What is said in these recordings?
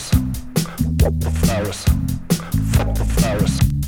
flowers. Fuck the flowers. Fuck the flowers.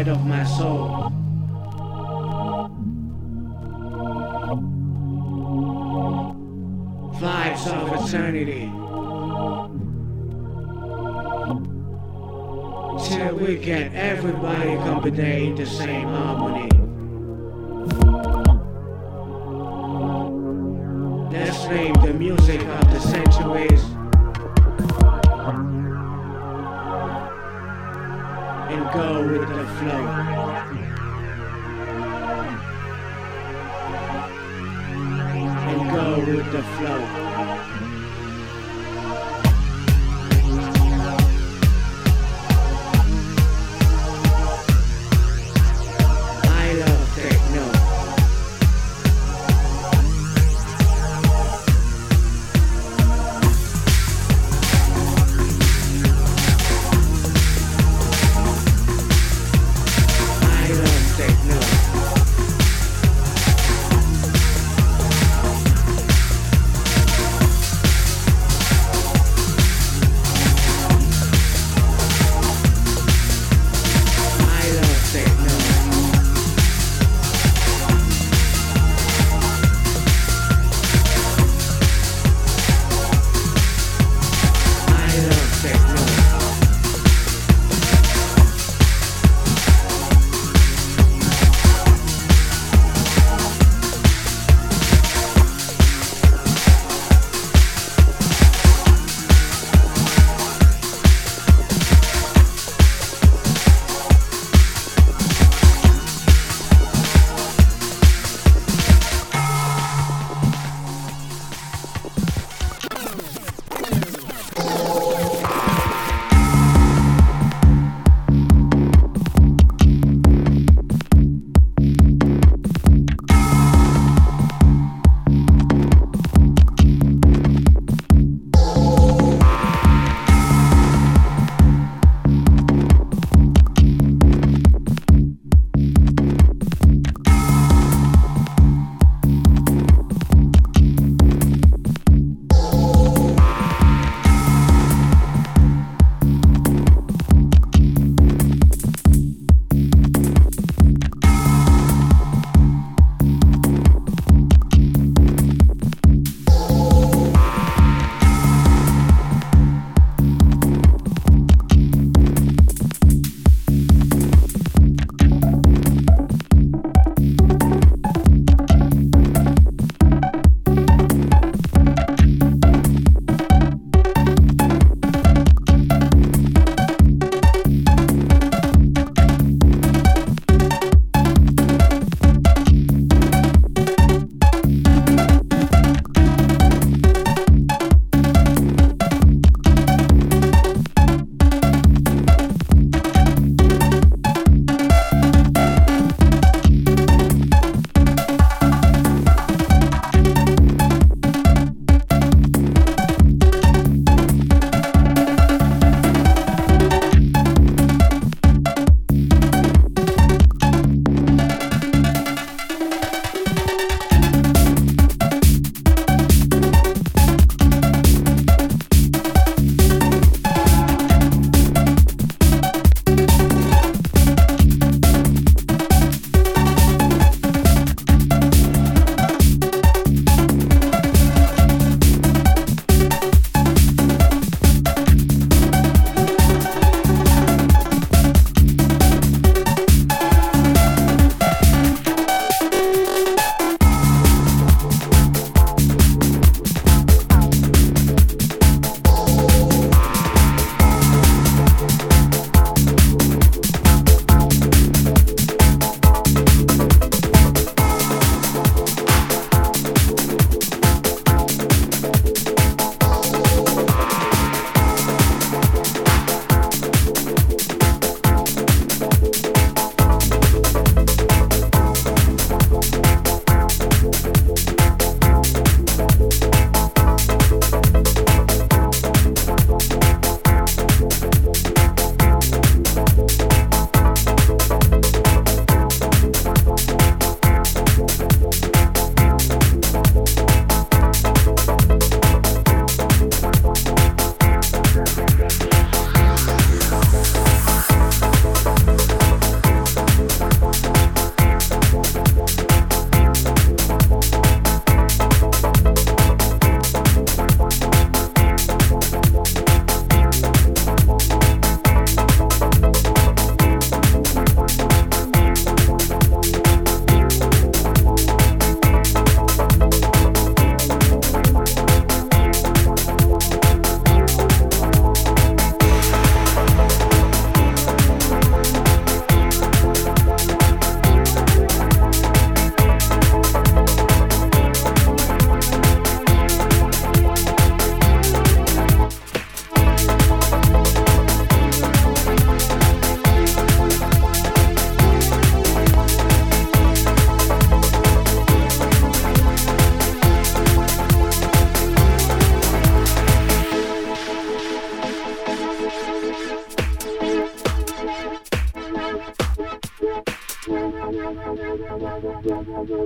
Inside of my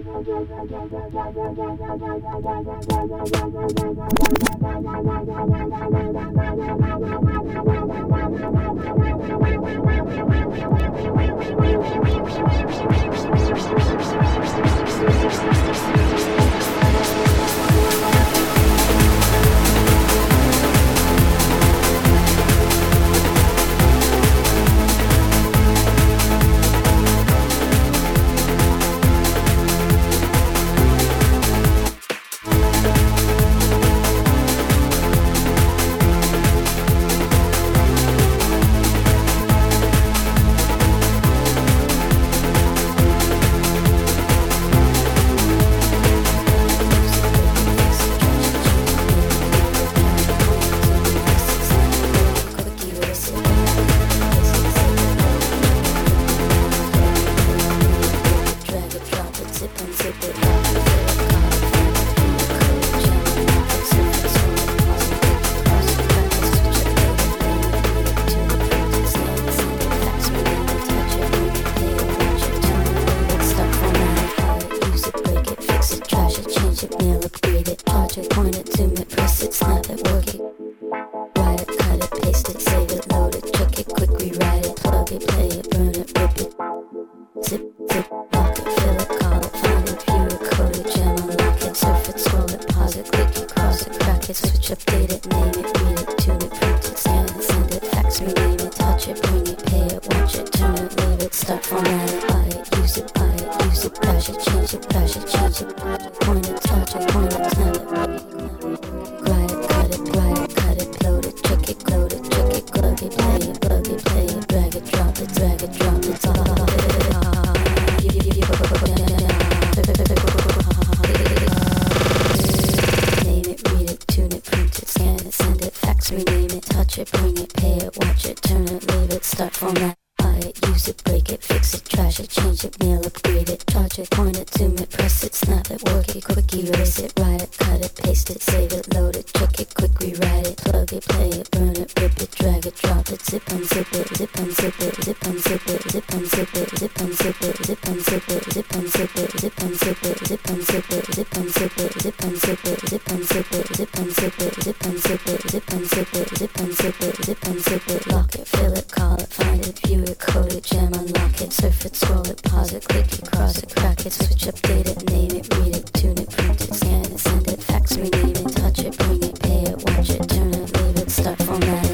Thank break it, fix it, trash it, change it, mail, upgrade it, charge it, point it, zoom it, press it, snap it, work it, quick erase it, write it, cut it, paste it, save it, load it, check it, quick rewrite it, plug it, play it, burn it, rip it, drag it, drop it, zip unzip it, zip unzip it, zip unzip it, zip unzip it, zip unzip it, zip unzip it, zip unzip it, zip unzip it, zip unzip it, zip unzip it, zip unzip it, zip unzip it, zip unzip it, zip unzip it, zip unzip it, zip unzip it, zip unzip it, lock it, fill it, call it, find it, view it, code it, jam on unlock it, surf it, scroll it, pause it, click it, cross it, crack it, switch, update it, name it, read it, tune it, print it, scan it, send it, fax, rename it, touch it, bring it, pay it, watch it, turn it, leave it, start format it.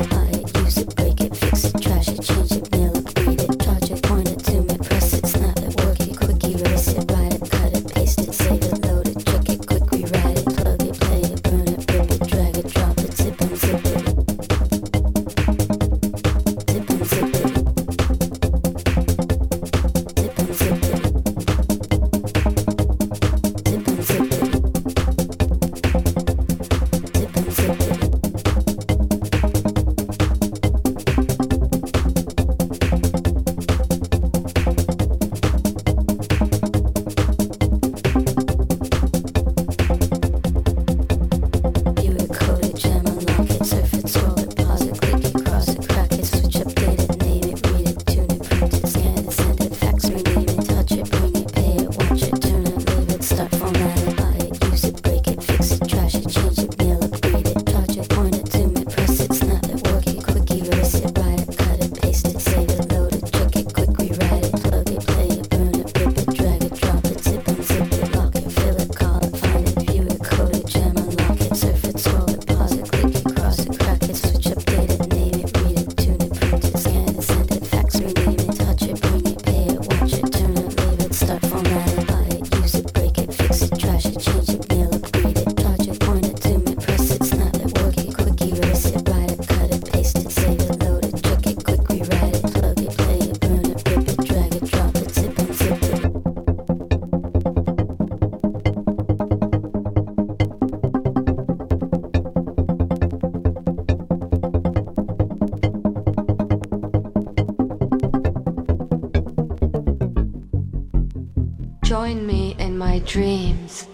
Join me in my dreams,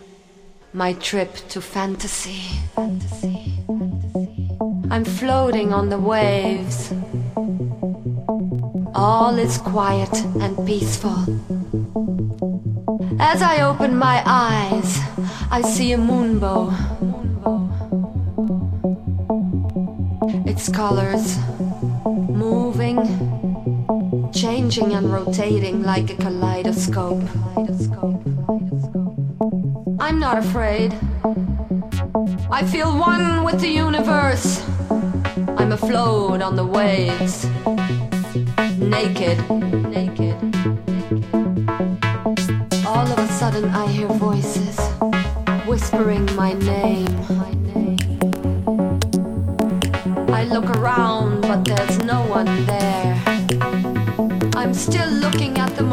my trip to fantasy. fantasy. I'm floating on the waves. All is quiet and peaceful. As I open my eyes, I see a moonbow. Its colors moving changing and rotating like a kaleidoscope. I'm not afraid. I feel one with the universe. I'm afloat on the waves. Naked, naked. All of a sudden I hear voices whispering my name. I look around, but there's no one there. Still looking at the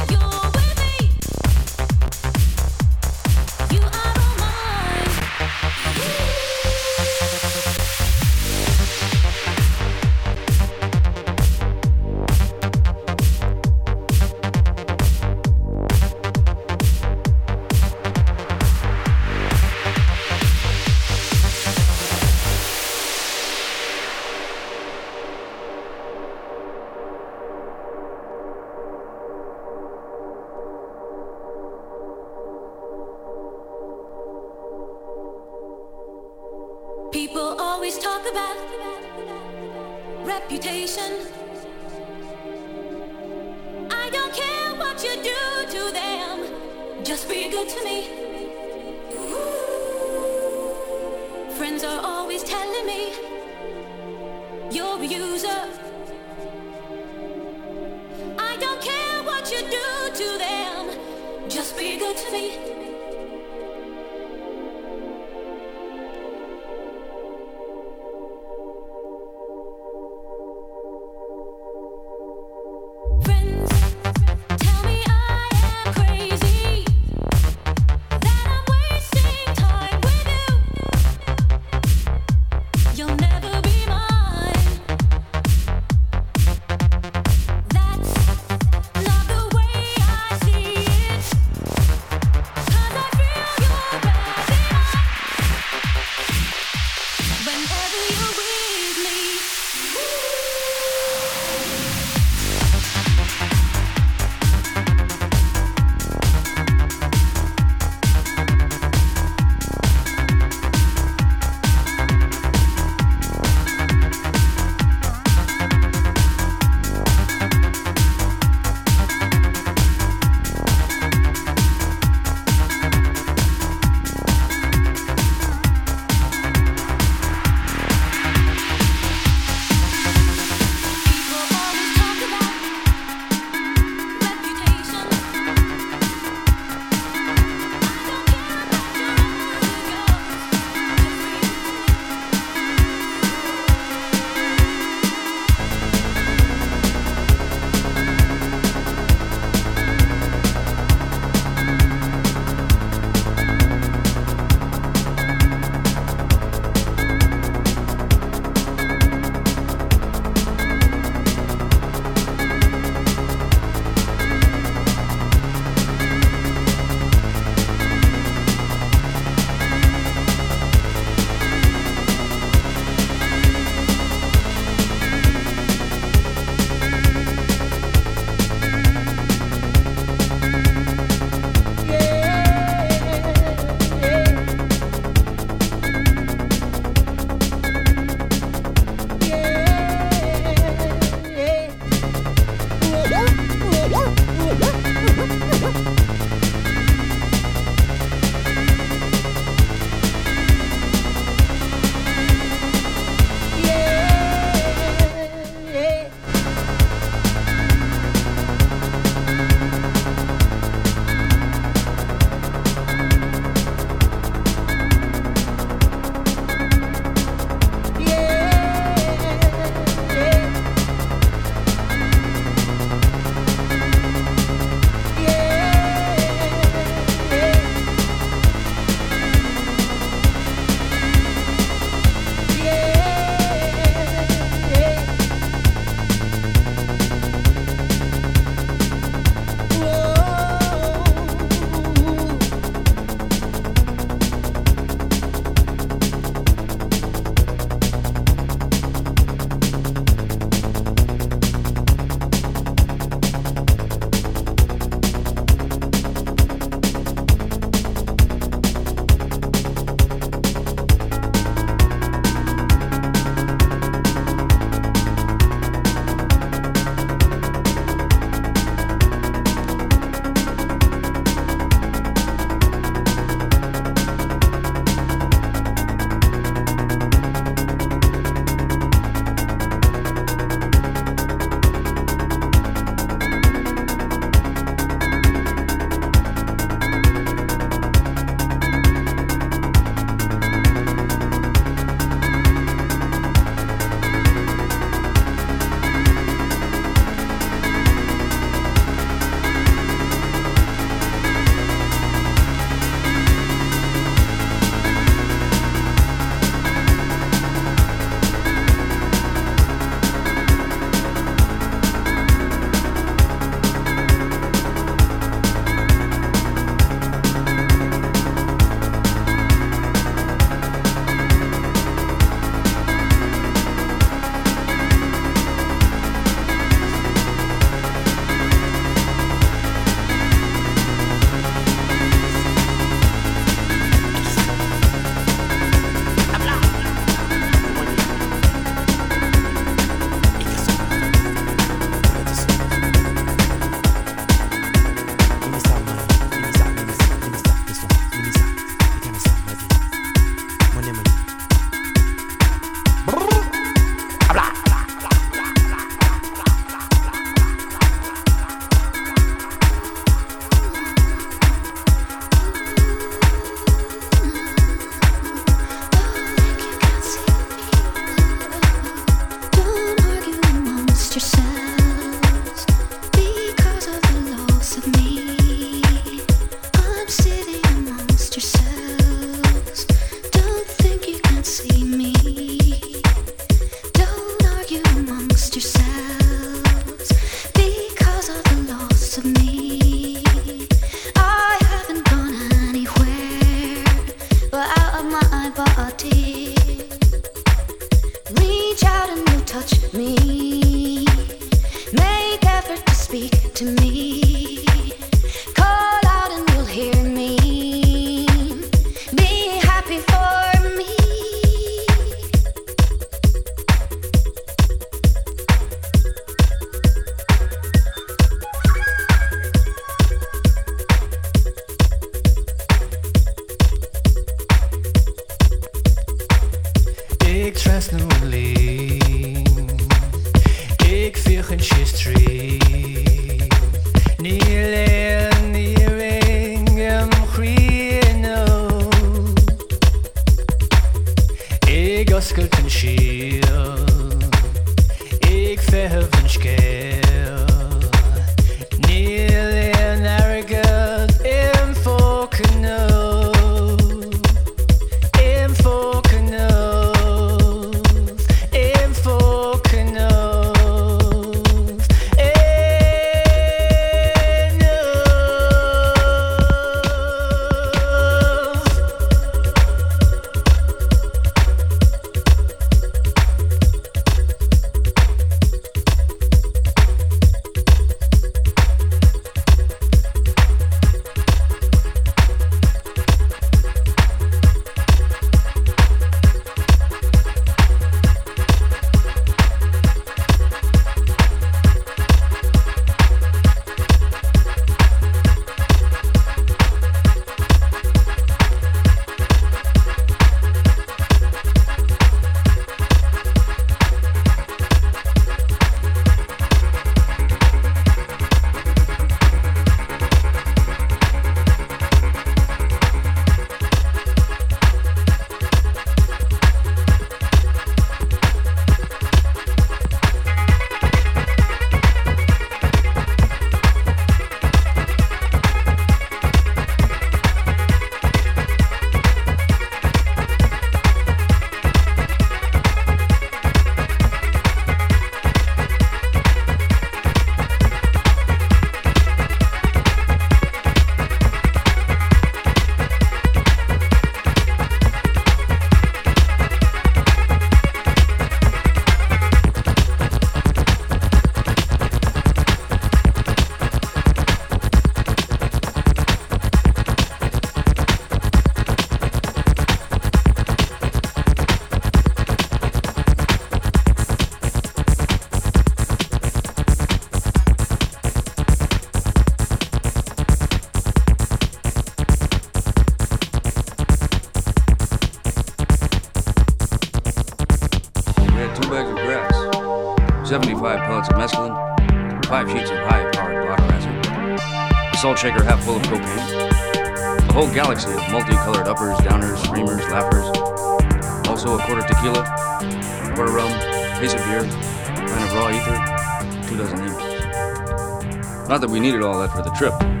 for the trip.